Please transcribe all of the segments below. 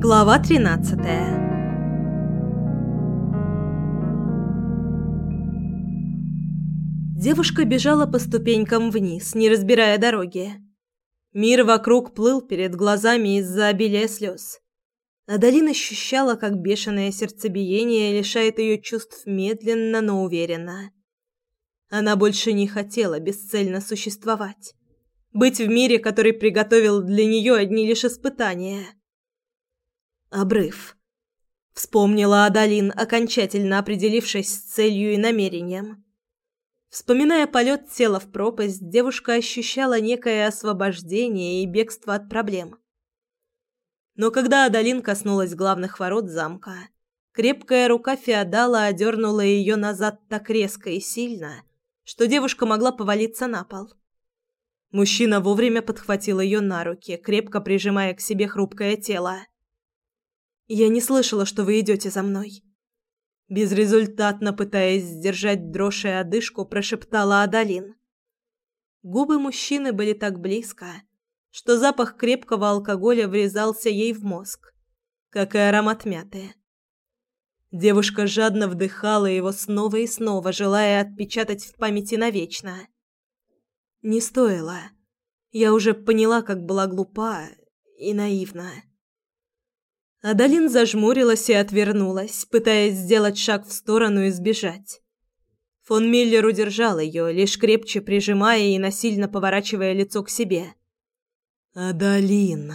Глава 13 Девушка бежала по ступенькам вниз, не разбирая дороги. Мир вокруг плыл перед глазами из-за обилия слез. Адалин ощущала, как бешеное сердцебиение лишает ее чувств медленно, но уверенно. Она больше не хотела бесцельно существовать. Быть в мире, который приготовил для нее одни лишь испытания. Обрыв. Вспомнила Адалин, окончательно определившись с целью и намерением. Вспоминая полет тела в пропасть, девушка ощущала некое освобождение и бегство от проблем. Но когда Адалин коснулась главных ворот замка, крепкая рука феодала одернула ее назад так резко и сильно, что девушка могла повалиться на пол. Мужчина вовремя подхватил ее на руки, крепко прижимая к себе хрупкое тело. Я не слышала, что вы идете за мной. Безрезультатно пытаясь сдержать дрожь и одышку, прошептала Адалин. Губы мужчины были так близко, что запах крепкого алкоголя врезался ей в мозг, как и аромат мяты. Девушка жадно вдыхала его снова и снова, желая отпечатать в памяти навечно. Не стоило. Я уже поняла, как была глупа и наивна. Адалин зажмурилась и отвернулась, пытаясь сделать шаг в сторону и сбежать. Фон Миллер удержал ее, лишь крепче прижимая и насильно поворачивая лицо к себе. «Адалин!»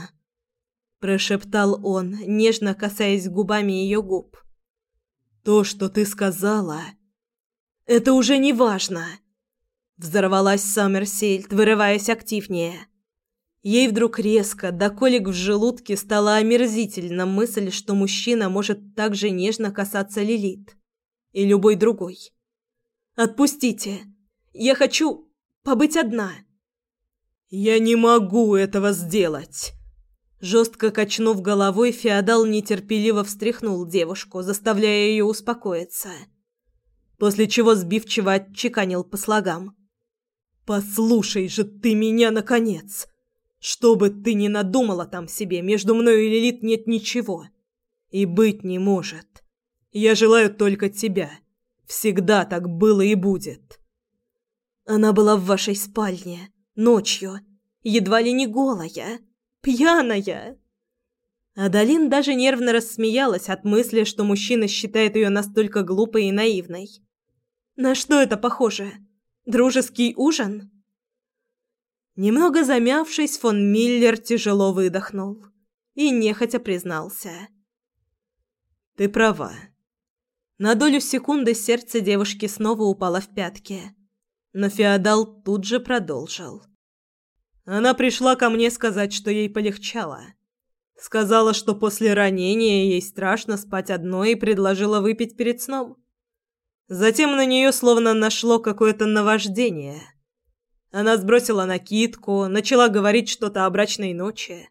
– прошептал он, нежно касаясь губами ее губ. «То, что ты сказала, это уже не важно!» Взорвалась Саммерсельд, вырываясь активнее. Ей вдруг резко, до колик в желудке, стала омерзительна мысль, что мужчина может так же нежно касаться Лилит. И любой другой. «Отпустите! Я хочу побыть одна!» «Я не могу этого сделать!» Жестко качнув головой, феодал нетерпеливо встряхнул девушку, заставляя ее успокоиться. После чего сбивчиво отчеканил по слогам. «Послушай же ты меня, наконец!» Что бы ты ни надумала там себе, между мной и Лилит нет ничего. И быть не может. Я желаю только тебя. Всегда так было и будет. Она была в вашей спальне. Ночью. Едва ли не голая. Пьяная. Адалин даже нервно рассмеялась от мысли, что мужчина считает ее настолько глупой и наивной. На что это похоже? Дружеский ужин? Немного замявшись, фон Миллер тяжело выдохнул и нехотя признался. «Ты права». На долю секунды сердце девушки снова упало в пятки, но феодал тут же продолжил. Она пришла ко мне сказать, что ей полегчало. Сказала, что после ранения ей страшно спать одной и предложила выпить перед сном. Затем на нее словно нашло какое-то наваждение – она сбросила накидку, начала говорить что-то о брачной ночи.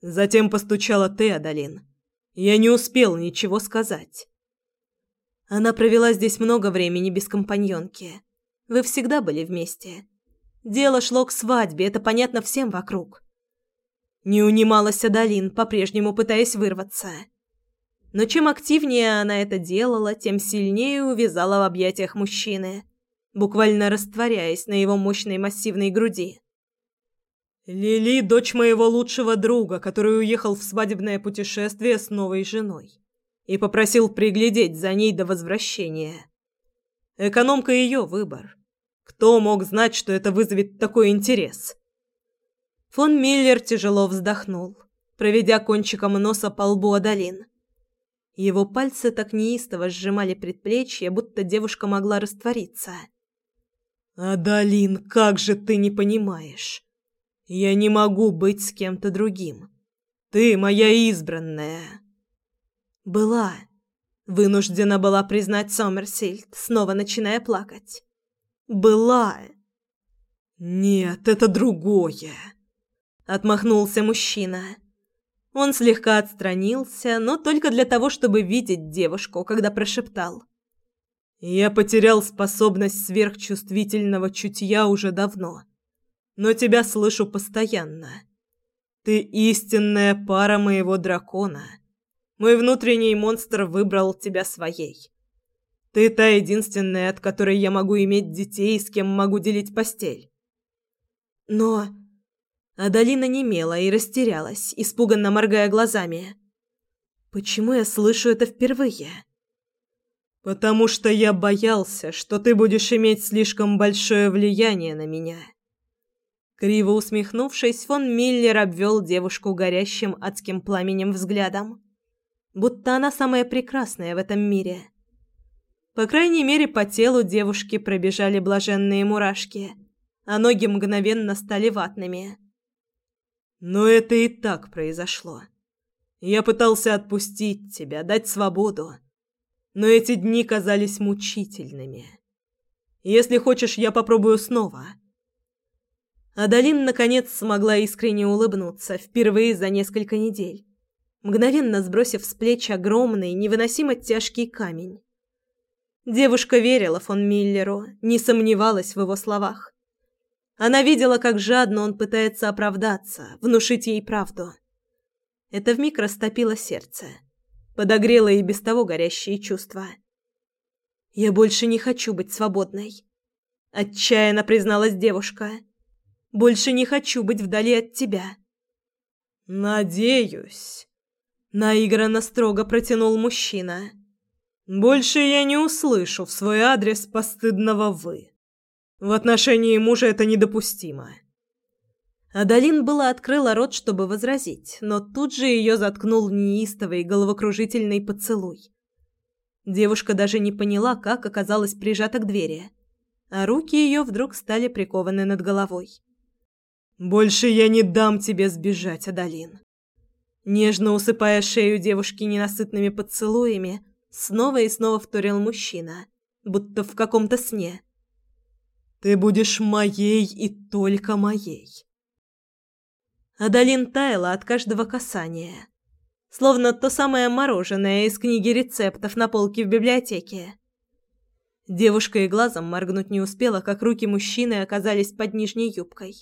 Затем постучала ты, Адалин. Я не успел ничего сказать. Она провела здесь много времени без компаньонки. Вы всегда были вместе. Дело шло к свадьбе, это понятно всем вокруг. Не унималась Адалин, по-прежнему пытаясь вырваться. Но чем активнее она это делала, тем сильнее увязала в объятиях мужчины буквально растворяясь на его мощной массивной груди. Лили – дочь моего лучшего друга, который уехал в свадебное путешествие с новой женой и попросил приглядеть за ней до возвращения. Экономка ее выбор. Кто мог знать, что это вызовет такой интерес? Фон Миллер тяжело вздохнул, проведя кончиком носа по лбу Адалин. Его пальцы так неистово сжимали предплечье, будто девушка могла раствориться – «Адалин, как же ты не понимаешь? Я не могу быть с кем-то другим. Ты моя избранная». «Была», — вынуждена была признать Сомерсильд, снова начиная плакать. «Была». «Нет, это другое», — отмахнулся мужчина. Он слегка отстранился, но только для того, чтобы видеть девушку, когда прошептал. Я потерял способность сверхчувствительного чутья уже давно, но тебя слышу постоянно. Ты истинная пара моего дракона. Мой внутренний монстр выбрал тебя своей. Ты та единственная, от которой я могу иметь детей, с кем могу делить постель. Но Адалина немела и растерялась, испуганно моргая глазами. Почему я слышу это впервые? Потому что я боялся, что ты будешь иметь слишком большое влияние на меня. Криво усмехнувшись, фон Миллер обвел девушку горящим адским пламенем взглядом, будто она самая прекрасная в этом мире. По крайней мере, по телу девушки пробежали блаженные мурашки, а ноги мгновенно стали ватными. Но это и так произошло. Я пытался отпустить тебя, дать свободу. Но эти дни казались мучительными. Если хочешь, я попробую снова. Адалин наконец смогла искренне улыбнуться, впервые за несколько недель, мгновенно сбросив с плеч огромный, невыносимо тяжкий камень. Девушка верила фон Миллеру, не сомневалась в его словах. Она видела, как жадно он пытается оправдаться, внушить ей правду. Это вмиг растопило сердце, подогрело и без того горящие чувства. «Я больше не хочу быть свободной», — отчаянно призналась девушка. «Больше не хочу быть вдали от тебя». «Надеюсь», — наигранно строго протянул мужчина. «Больше я не услышу в свой адрес постыдного «вы». В отношении мужа это недопустимо. Адалин была открыла рот, чтобы возразить, но тут же ее заткнул неистовый головокружительный поцелуй. Девушка даже не поняла, как оказалась прижата к двери, а руки ее вдруг стали прикованы над головой. «Больше я не дам тебе сбежать, Адалин!» Нежно усыпая шею девушки ненасытными поцелуями, снова и снова вторил мужчина, будто в каком-то сне – ты будешь моей и только моей. Адалин таяла от каждого касания, словно то самое мороженое из книги рецептов на полке в библиотеке. Девушка и глазом моргнуть не успела, как руки мужчины оказались под нижней юбкой.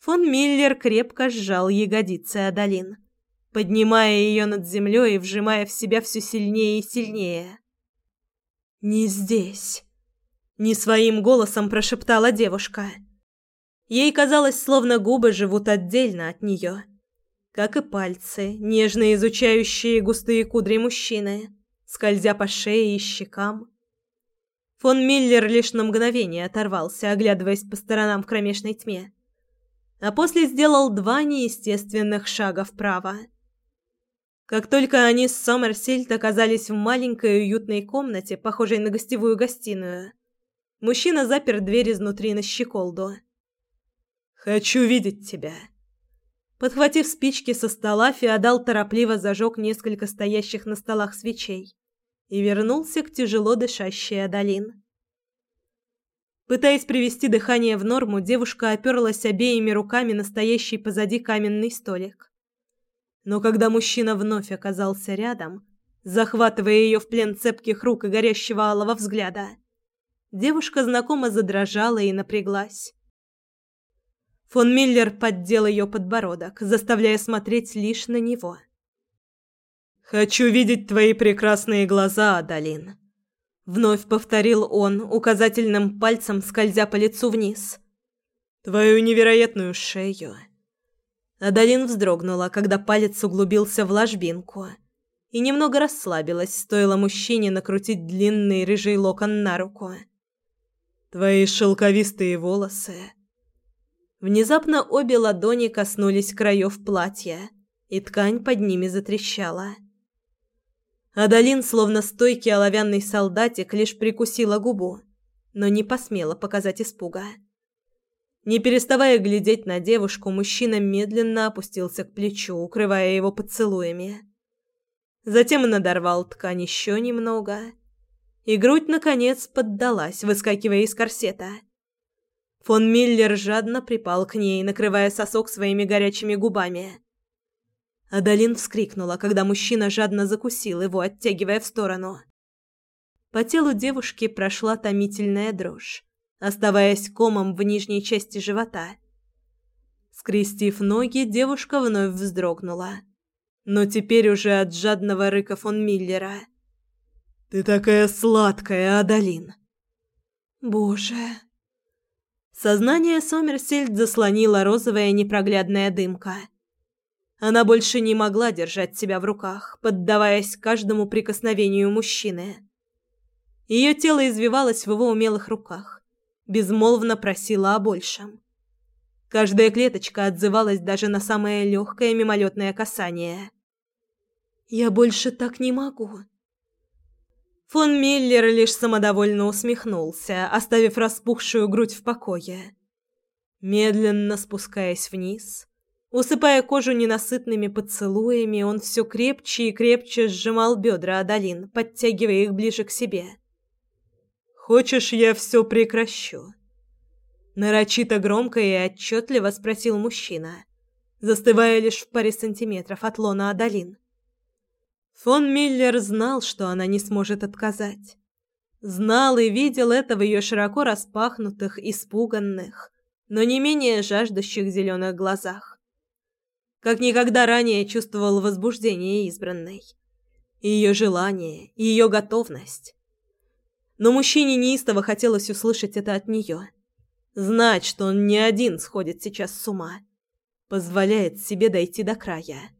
Фон Миллер крепко сжал ягодицы Адалин, поднимая ее над землей и вжимая в себя все сильнее и сильнее. «Не здесь», не своим голосом прошептала девушка. Ей казалось, словно губы живут отдельно от нее, как и пальцы, нежно изучающие густые кудри мужчины, скользя по шее и щекам. Фон Миллер лишь на мгновение оторвался, оглядываясь по сторонам в кромешной тьме, а после сделал два неестественных шага вправо. Как только они с Сомерсильд оказались в маленькой уютной комнате, похожей на гостевую гостиную, Мужчина запер дверь изнутри на щеколду. «Хочу видеть тебя». Подхватив спички со стола, Феодал торопливо зажег несколько стоящих на столах свечей и вернулся к тяжело дышащей Адалин. Пытаясь привести дыхание в норму, девушка оперлась обеими руками на стоящий позади каменный столик. Но когда мужчина вновь оказался рядом, захватывая ее в плен цепких рук и горящего алого взгляда, Девушка знакомо задрожала и напряглась. Фон Миллер поддел ее подбородок, заставляя смотреть лишь на него. «Хочу видеть твои прекрасные глаза, Адалин», — вновь повторил он, указательным пальцем скользя по лицу вниз. «Твою невероятную шею». Адалин вздрогнула, когда палец углубился в ложбинку, и немного расслабилась, стоило мужчине накрутить длинный рыжий локон на руку. Твои шелковистые волосы. Внезапно обе ладони коснулись краев платья, и ткань под ними затрещала. Адалин, словно стойкий оловянный солдатик, лишь прикусила губу, но не посмела показать испуга. Не переставая глядеть на девушку, мужчина медленно опустился к плечу, укрывая его поцелуями. Затем надорвал ткань еще немного — и грудь, наконец, поддалась, выскакивая из корсета. Фон Миллер жадно припал к ней, накрывая сосок своими горячими губами. Адалин вскрикнула, когда мужчина жадно закусил его, оттягивая в сторону. По телу девушки прошла томительная дрожь, оставаясь комом в нижней части живота. Скрестив ноги, девушка вновь вздрогнула. Но теперь уже от жадного рыка фон Миллера. «Ты такая сладкая, Адалин!» «Боже!» Сознание Сомерсельд заслонила розовая непроглядная дымка. Она больше не могла держать себя в руках, поддаваясь каждому прикосновению мужчины. Ее тело извивалось в его умелых руках, безмолвно просило о большем. Каждая клеточка отзывалась даже на самое легкое мимолетное касание. «Я больше так не могу». Фон Миллер лишь самодовольно усмехнулся, оставив распухшую грудь в покое. Медленно спускаясь вниз, усыпая кожу ненасытными поцелуями, он все крепче и крепче сжимал бедра Адалин, подтягивая их ближе к себе. «Хочешь, я все прекращу?» Нарочито громко и отчетливо спросил мужчина, застывая лишь в паре сантиметров от лона Адалин. Фон Миллер знал, что она не сможет отказать. Знал и видел это в ее широко распахнутых, испуганных, но не менее жаждущих зеленых глазах. Как никогда ранее чувствовал возбуждение избранной. Ее желание, ее готовность. Но мужчине неистово хотелось услышать это от нее. Знать, что он не один сходит сейчас с ума. Позволяет себе дойти до края.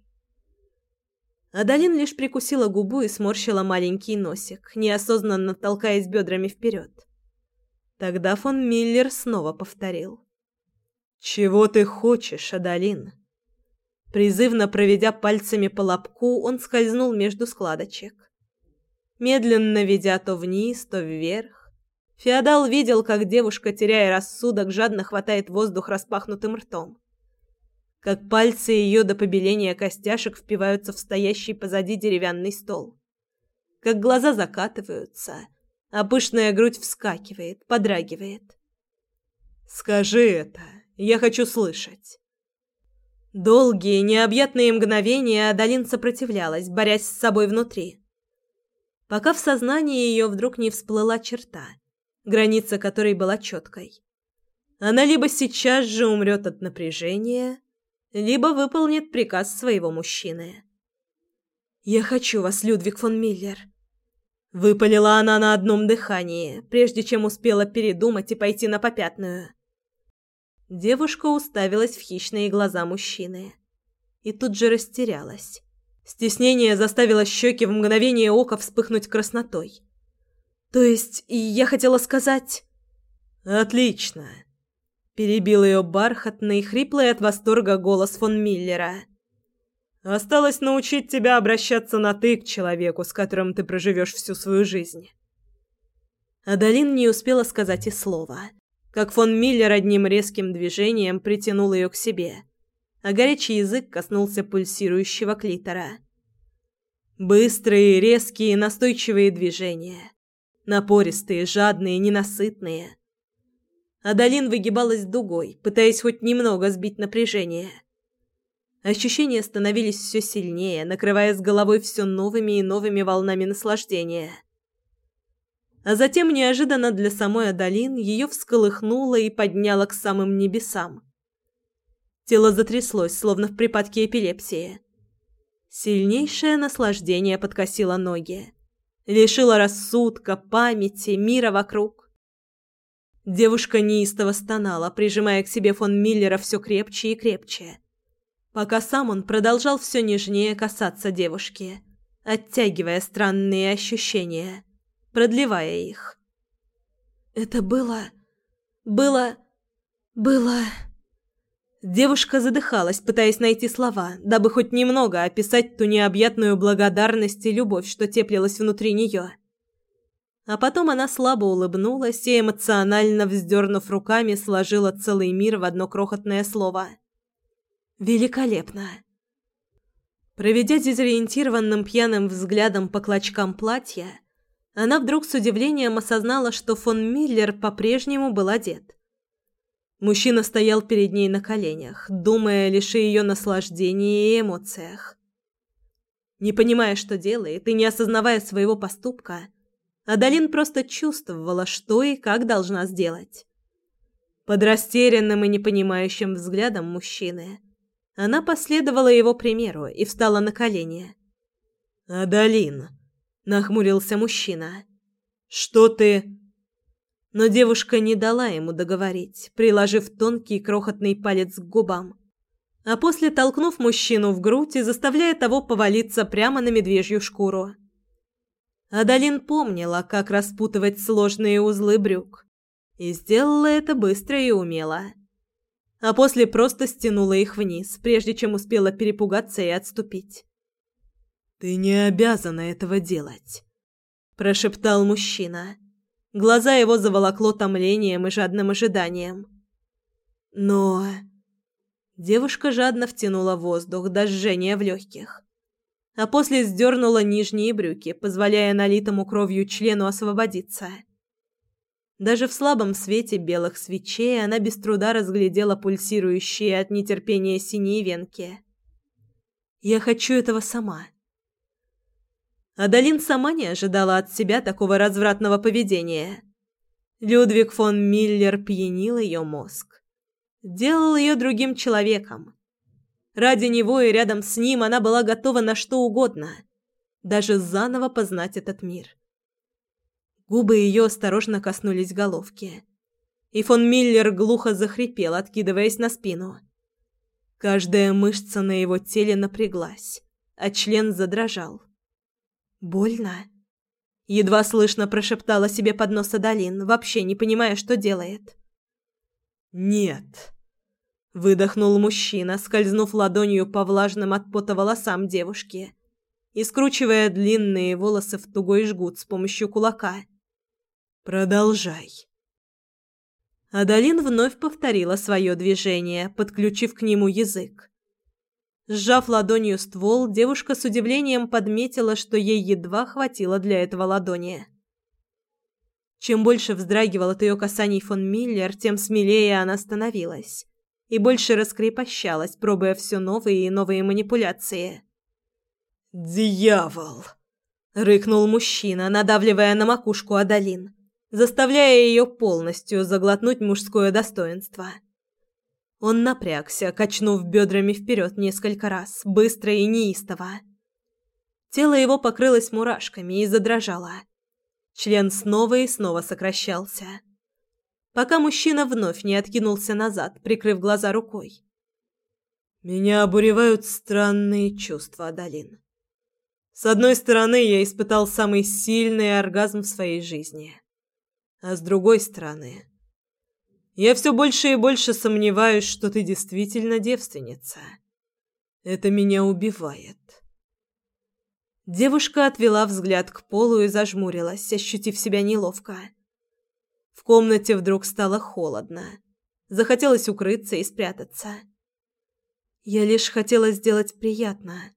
Адалин лишь прикусила губу и сморщила маленький носик, неосознанно толкаясь бедрами вперед. Тогда фон Миллер снова повторил. «Чего ты хочешь, Адалин?» Призывно проведя пальцами по лобку, он скользнул между складочек. Медленно ведя то вниз, то вверх, Феодал видел, как девушка, теряя рассудок, жадно хватает воздух распахнутым ртом. Как пальцы ее до побеления костяшек впиваются в стоящий позади деревянный стол. Как глаза закатываются, а пышная грудь вскакивает, подрагивает. «Скажи это, я хочу слышать». Долгие, необъятные мгновения Адалин сопротивлялась, борясь с собой внутри. Пока в сознании ее вдруг не всплыла черта — граница которой была четкой. Она либо сейчас же умрет от напряжения, либо выполнит приказ своего мужчины. «Я хочу вас, Людвиг фон Миллер», — выпалила она на одном дыхании, прежде чем успела передумать и пойти на попятную. Девушка уставилась в хищные глаза мужчины и тут же растерялась. Стеснение заставило щеки в мгновение ока вспыхнуть краснотой. То есть, я хотела сказать... Отлично. Перебил ее бархатный, хриплый от восторга голос фон Миллера. Осталось научить тебя обращаться на «ты» к человеку, с которым ты проживешь всю свою жизнь. Адалин не успела сказать и слова, как фон Миллер одним резким движением притянул ее к себе, а горячий язык коснулся пульсирующего клитора. Быстрые, резкие, настойчивые движения, Напористые, жадные, ненасытные. Адалин выгибалась дугой, пытаясь хоть немного сбить напряжение. Ощущения становились все сильнее, накрывая с головой все новыми и новыми волнами наслаждения. А затем, неожиданно для самой Адалин, ее всколыхнуло и подняло к самым небесам. Тело затряслось, словно в припадке эпилепсии. Сильнейшее наслаждение подкосило ноги лишила рассудка, памяти, мира вокруг. Девушка неистово стонала, прижимая к себе фон Миллера все крепче и крепче, пока сам он продолжал все нежнее касаться девушки, оттягивая странные ощущения, продлевая их. Это было... было... было... Девушка задыхалась, пытаясь найти слова, дабы хоть немного описать ту необъятную благодарность и любовь, что теплилась внутри нее. А потом она слабо улыбнулась и, эмоционально вздернув руками, сложила целый мир в одно крохотное слово. «Великолепно!» Проведя дезориентированным пьяным взглядом по клочкам платья, она вдруг с удивлением осознала, что фон Миллер по-прежнему был одет. Мужчина стоял перед ней на коленях, думая лишь о ее наслаждении и эмоциях. Не понимая, что делает, и не осознавая своего поступка, Адалин просто чувствовала, что и как должна сделать. Под растерянным и непонимающим взглядом мужчины она последовала его примеру и встала на колени. «Адалин», — нахмурился мужчина, — «что ты...» Но девушка не дала ему договорить, приложив тонкий крохотный палец к губам, а после толкнув мужчину в грудь и заставляя того повалиться прямо на медвежью шкуру. Адалин помнила, как распутывать сложные узлы брюк, и сделала это быстро и умело. А после просто стянула их вниз, прежде чем успела перепугаться и отступить. «Ты не обязана этого делать», – прошептал мужчина. Глаза его заволокло томлением и жадным ожиданием. «Но...» Девушка жадно втянула воздух до жжения в легких а после сдернула нижние брюки, позволяя налитому кровью члену освободиться. Даже в слабом свете белых свечей она без труда разглядела пульсирующие от нетерпения синие венки. «Я хочу этого сама». Адалин сама не ожидала от себя такого развратного поведения. Людвиг фон Миллер пьянил ее мозг. Делал ее другим человеком Ради него и рядом с ним она была готова на что угодно, даже заново познать этот мир. Губы ее осторожно коснулись головки, и фон Миллер глухо захрипел, откидываясь на спину. Каждая мышца на его теле напряглась, а член задрожал. «Больно?» Едва слышно прошептала себе под нос Адалин, вообще не понимая, что делает. «Нет», Выдохнул мужчина, скользнув ладонью по влажным от пота волосам девушки и скручивая длинные волосы в тугой жгут с помощью кулака. «Продолжай». Адалин вновь повторила свое движение, подключив к нему язык. Сжав ладонью ствол, девушка с удивлением подметила, что ей едва хватило для этого ладони. Чем больше вздрагивал от ее касаний фон Миллер, тем смелее она становилась и больше раскрепощалась, пробуя все новые и новые манипуляции. «Дьявол!» — рыкнул мужчина, надавливая на макушку Адалин, заставляя ее полностью заглотнуть мужское достоинство. Он напрягся, качнув бедрами вперед несколько раз, быстро и неистово. Тело его покрылось мурашками и задрожало. Член снова и снова сокращался пока мужчина вновь не откинулся назад, прикрыв глаза рукой. Меня обуревают странные чувства, Адалин. С одной стороны, я испытал самый сильный оргазм в своей жизни. А с другой стороны, я все больше и больше сомневаюсь, что ты действительно девственница. Это меня убивает. Девушка отвела взгляд к полу и зажмурилась, ощутив себя неловко. В комнате вдруг стало холодно. Захотелось укрыться и спрятаться. Я лишь хотела сделать приятно.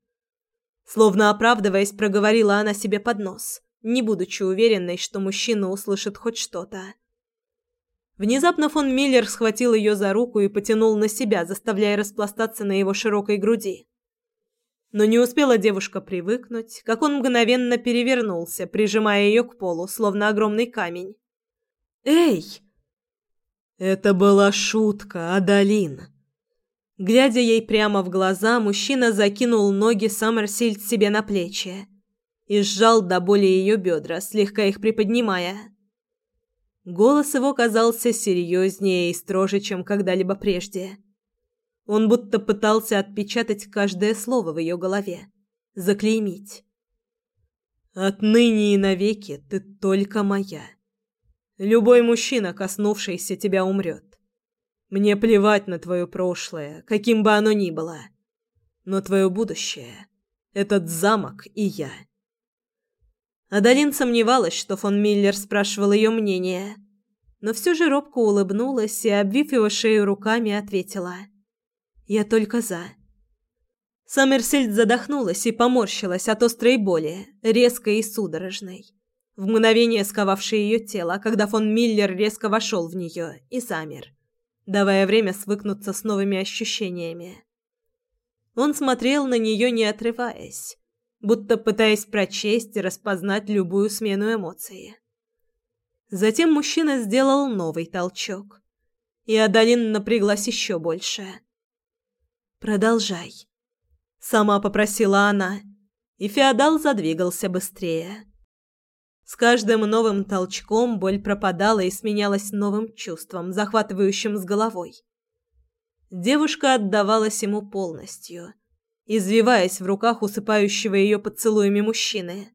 Словно оправдываясь, проговорила она себе под нос, не будучи уверенной, что мужчина услышит хоть что-то. Внезапно фон Миллер схватил ее за руку и потянул на себя, заставляя распластаться на его широкой груди. Но не успела девушка привыкнуть, как он мгновенно перевернулся, прижимая ее к полу, словно огромный камень. «Эй!» Это была шутка, Адалин. Глядя ей прямо в глаза, мужчина закинул ноги Саммерсильд себе на плечи и сжал до боли ее бедра, слегка их приподнимая. Голос его казался серьезнее и строже, чем когда-либо прежде. Он будто пытался отпечатать каждое слово в ее голове, заклеймить. «Отныне и навеки ты только моя». Любой мужчина, коснувшийся тебя, умрет. Мне плевать на твое прошлое, каким бы оно ни было. Но твое будущее — этот замок и я. Адалин сомневалась, что фон Миллер спрашивал ее мнение, но все же робко улыбнулась и, обвив его шею руками, ответила. «Я только за». Саммерсельд задохнулась и поморщилась от острой боли, резкой и судорожной в мгновение сковавшее ее тело, когда фон Миллер резко вошел в нее и замер, давая время свыкнуться с новыми ощущениями. Он смотрел на нее, не отрываясь, будто пытаясь прочесть и распознать любую смену эмоций. Затем мужчина сделал новый толчок, И Адалин напряглась еще больше. «Продолжай», — сама попросила она, и феодал задвигался быстрее. С каждым новым толчком боль пропадала и сменялась новым чувством, захватывающим с головой. Девушка отдавалась ему полностью, извиваясь в руках усыпающего ее поцелуями мужчины.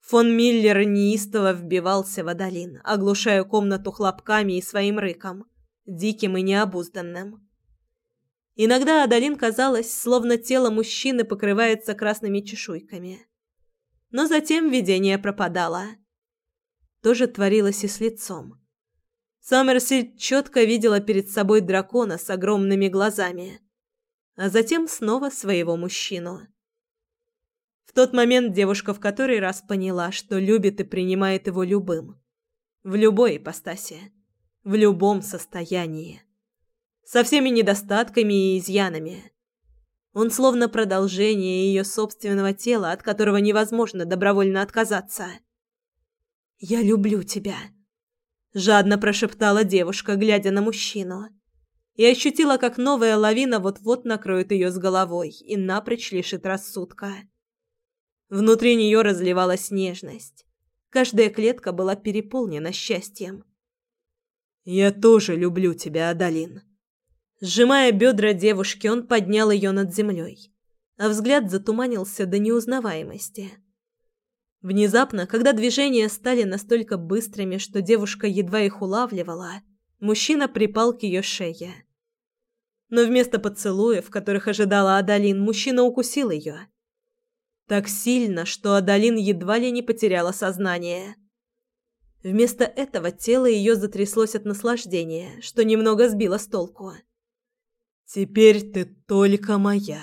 Фон Миллер неистово вбивался в Адалин, оглушая комнату хлопками и своим рыком, диким и необузданным. Иногда Адалин казалось, словно тело мужчины покрывается красными чешуйками. Но затем видение пропадало. То же творилось и с лицом. Саммерсильд четко видела перед собой дракона с огромными глазами, а затем снова своего мужчину. В тот момент девушка в который раз поняла, что любит и принимает его любым. В любой ипостаси. В любом состоянии. Со всеми недостатками и изъянами. Он словно продолжение ее собственного тела, от которого невозможно добровольно отказаться. «Я люблю тебя», — жадно прошептала девушка, глядя на мужчину. И ощутила, как новая лавина вот-вот накроет ее с головой и напрочь лишит рассудка. Внутри нее разливалась нежность. Каждая клетка была переполнена счастьем. «Я тоже люблю тебя, Адалин». Сжимая бедра девушки, он поднял ее над землей, а взгляд затуманился до неузнаваемости. Внезапно, когда движения стали настолько быстрыми, что девушка едва их улавливала, мужчина припал к ее шее. Но вместо поцелуев, которых ожидала Адалин, мужчина укусил ее – так сильно, что Адалин едва ли не потеряла сознание. Вместо этого тело ее затряслось от наслаждения, что немного сбило с толку. «Теперь ты только моя».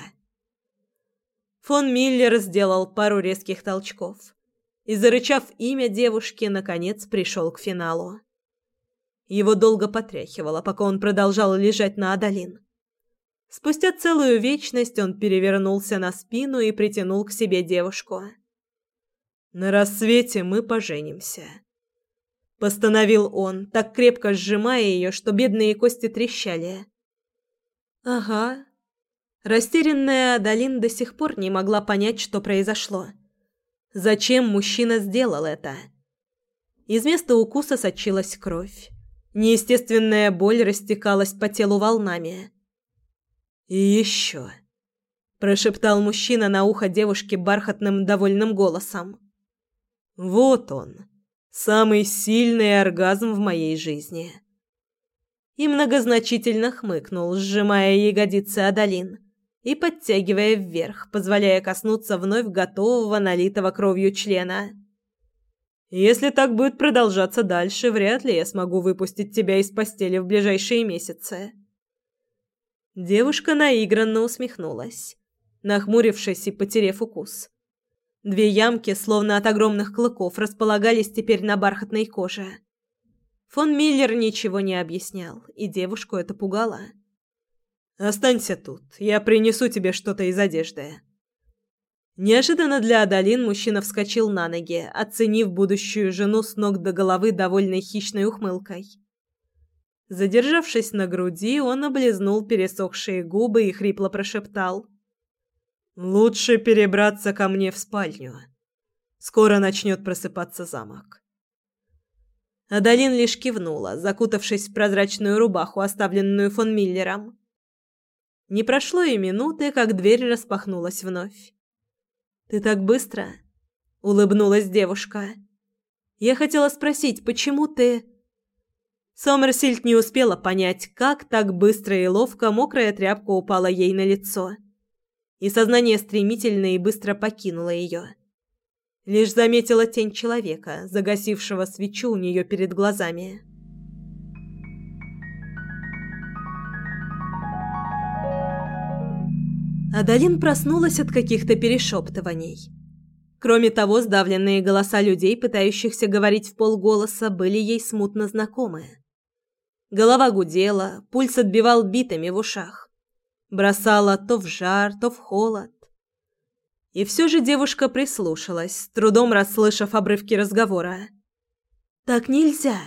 Фон Миллер сделал пару резких толчков и, зарычав имя девушки, наконец пришел к финалу. Его долго потряхивало, пока он продолжал лежать на Адалин. Спустя целую вечность он перевернулся на спину и притянул к себе девушку. «На рассвете мы поженимся», — постановил он, так крепко сжимая ее, что бедные кости трещали. «Ага». Растерянная Адалин до сих пор не могла понять, что произошло. Зачем мужчина сделал это? Из места укуса сочилась кровь. Неестественная боль растекалась по телу волнами. «И еще», – прошептал мужчина на ухо девушке бархатным довольным голосом. «Вот он, самый сильный оргазм в моей жизни». И многозначительно хмыкнул, сжимая ягодицы Адалин и подтягивая вверх, позволяя коснуться вновь готового налитого кровью члена. «Если так будет продолжаться дальше, вряд ли я смогу выпустить тебя из постели в ближайшие месяцы». Девушка наигранно усмехнулась, нахмурившись и потерев укус. Две ямки, словно от огромных клыков, располагались теперь на бархатной коже. Фон Миллер ничего не объяснял, и девушку это пугало. «Останься тут, я принесу тебе что-то из одежды». Неожиданно для Адалин мужчина вскочил на ноги, оценив будущую жену с ног до головы довольной хищной ухмылкой. Задержавшись на груди, он облизнул пересохшие губы и хрипло прошептал. «Лучше перебраться ко мне в спальню. Скоро начнет просыпаться замок». Адалин лишь кивнула, закутавшись в прозрачную рубаху, оставленную фон Миллером. Не прошло и минуты, как дверь распахнулась вновь. «Ты так быстро?» — улыбнулась девушка. «Я хотела спросить, почему ты...» Сомерсильд не успела понять, как так быстро и ловко мокрая тряпка упала ей на лицо. И сознание стремительно и быстро покинуло ее. Лишь заметила тень человека, загасившего свечу у нее перед глазами. Адалин проснулась от каких-то перешептываний. Кроме того, сдавленные голоса людей, пытающихся говорить в полголоса, были ей смутно знакомы. Голова гудела, пульс отбивал битами в ушах. Бросала то в жар, то в холод. И все же девушка прислушалась, с трудом расслышав обрывки разговора. «Так нельзя!»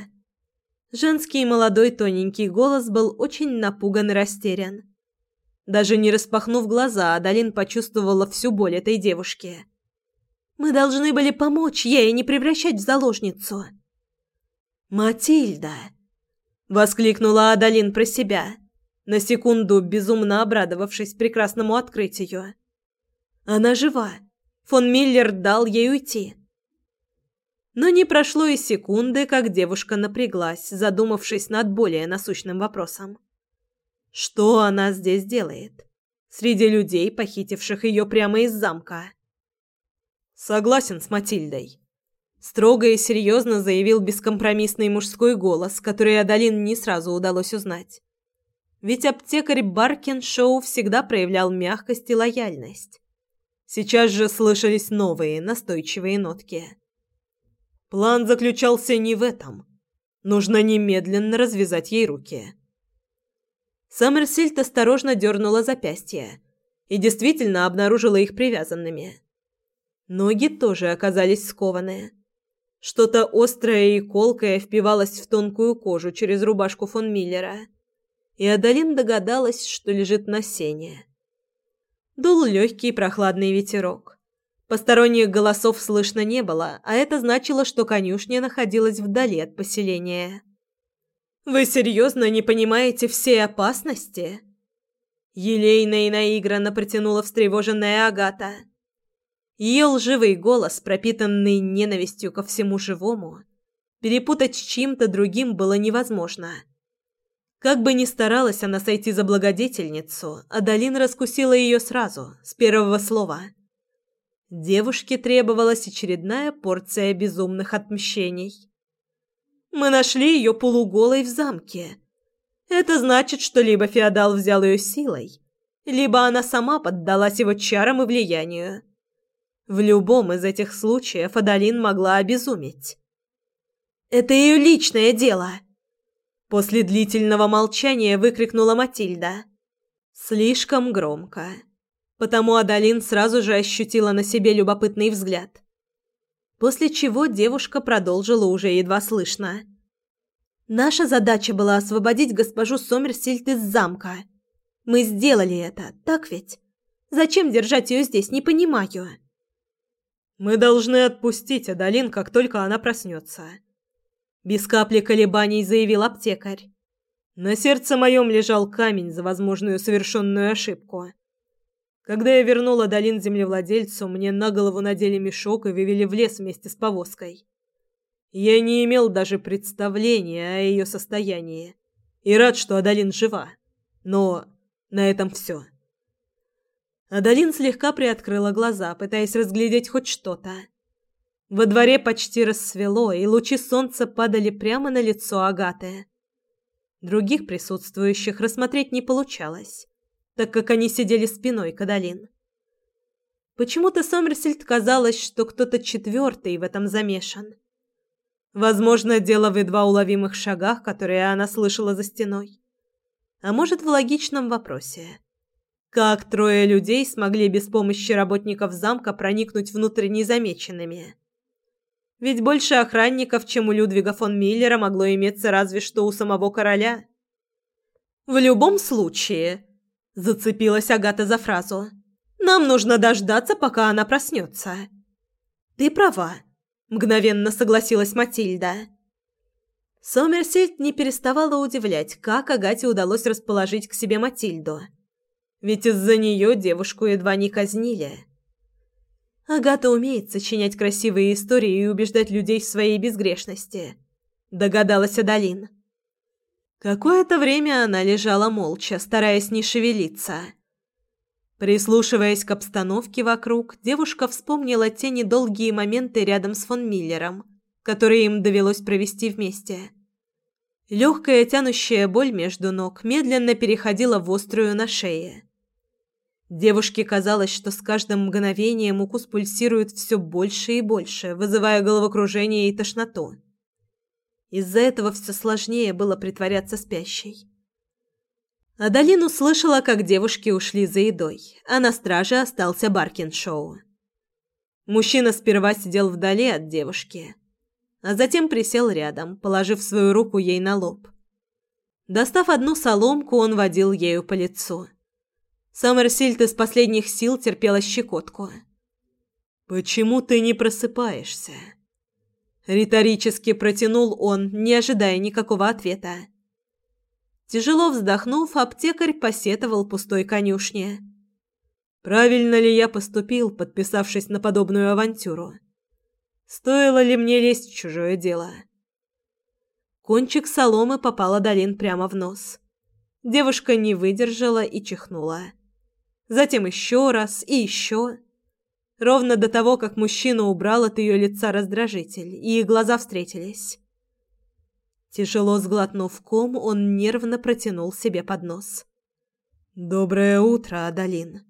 Женский молодой тоненький голос был очень напуган и растерян. Даже не распахнув глаза, Адалин почувствовала всю боль этой девушки. «Мы должны были помочь ей, не превращать в заложницу». «Матильда!» — воскликнула Адалин про себя, на секунду безумно обрадовавшись прекрасному открытию. «Она жива. Фон Миллер дал ей уйти». Но не прошло и секунды, как девушка напряглась, задумавшись над более насущным вопросом. Что она здесь делает? Среди людей, похитивших ее прямо из замка. Согласен с Матильдой. Строго и серьезно заявил бескомпромиссный мужской голос, который Адалин не сразу удалось узнать. Ведь аптекарь Баркин Шоу всегда проявлял мягкость и лояльность. Сейчас же слышались новые, настойчивые нотки. План заключался не в этом. Нужно немедленно развязать ей руки. Саммерсильд осторожно дернула запястья и действительно обнаружила их привязанными. Ноги тоже оказались скованы. Что-то острое и колкое впивалось в тонкую кожу через рубашку фон Миллера, и Адалин догадалась, что лежит на сене. Дул легкий прохладный ветерок. Посторонних голосов слышно не было, а это значило, что конюшня находилась вдали от поселения. Вы серьезно не понимаете всей опасности? Елейно и наигранно протянула встревоженная Агата. Ее лживый голос, пропитанный ненавистью ко всему живому, перепутать с чьим-то другим было невозможно. Как бы ни старалась она сойти за благодетельницу, Адалин раскусила ее сразу, с первого слова. Девушке требовалась очередная порция безумных отмщений. Мы нашли ее полуголой в замке. Это значит, что либо феодал взял ее силой, либо она сама поддалась его чарам и влиянию. В любом из этих случаев Адалин могла обезуметь. «Это ее личное дело!» После длительного молчания выкрикнула Матильда. Слишком громко. Потому Адалин сразу же ощутила на себе любопытный взгляд после чего девушка продолжила уже едва слышно. «Наша задача была освободить госпожу Сомерсильд из замка. Мы сделали это, так ведь? Зачем держать ее здесь, не понимаю». «Мы должны отпустить Адалин, как только она проснется», — без капли колебаний заявил аптекарь. На сердце моем лежал камень за возможную совершенную ошибку. Когда я вернула долин землевладельцу, мне на голову надели мешок и вывели в лес вместе с повозкой. Я не имел даже представления о ее состоянии и рад, что Адалин жива. Но на этом все. Адалин слегка приоткрыла глаза, пытаясь разглядеть хоть что-то. Во дворе почти рассвело, и лучи солнца падали прямо на лицо Агаты. Других присутствующих рассмотреть не получалось так как они сидели спиной к Адалин. Почему-то Сомерсельд казалось, что кто-то четвертый в этом замешан. Возможно, дело в едва уловимых шагах, которые она слышала за стеной. А может, в логичном вопросе. Как трое людей смогли без помощи работников замка проникнуть внутрь незамеченными? Ведь больше охранников, чем у Людвига фон Миллера, могло иметься разве что у самого короля. В любом случае, Зацепилась Агата за фразу. «Нам нужно дождаться, пока она проснется». «Ты права», — мгновенно согласилась Матильда. Сомерсельд не переставала удивлять, как Агате удалось расположить к себе Матильду. Ведь из-за нее девушку едва не казнили. Агата умеет сочинять красивые истории и убеждать людей в своей безгрешности, догадалась Адалин. Какое-то время она лежала молча, стараясь не шевелиться. Прислушиваясь к обстановке вокруг, девушка вспомнила те недолгие моменты рядом с фон Миллером, которые им довелось провести вместе. Легкая тянущая боль между ног медленно переходила в острую на шее. Девушке казалось, что с каждым мгновением укус пульсирует все больше и больше, вызывая головокружение и тошноту. Из-за этого все сложнее было притворяться спящей. Адалин услышала, как девушки ушли за едой, а на страже остался Баркин-шоу. Мужчина сперва сидел вдали от девушки, а затем присел рядом, положив свою руку ей на лоб. Достав одну соломку, он водил ею по лицу. Саммерсильд из последних сил терпела щекотку. «Почему ты не просыпаешься?» Риторически протянул он, не ожидая никакого ответа. Тяжело вздохнув, аптекарь посетовал пустой конюшне. «Правильно ли я поступил, подписавшись на подобную авантюру? Стоило ли мне лезть в чужое дело?» Кончик соломы попала Долин прямо в нос. Девушка не выдержала и чихнула. Затем еще раз и еще. Ровно до того, как мужчина убрал от ее лица раздражитель, и их глаза встретились. Тяжело сглотнув ком, он нервно протянул себе под нос. «Доброе утро, Адалин».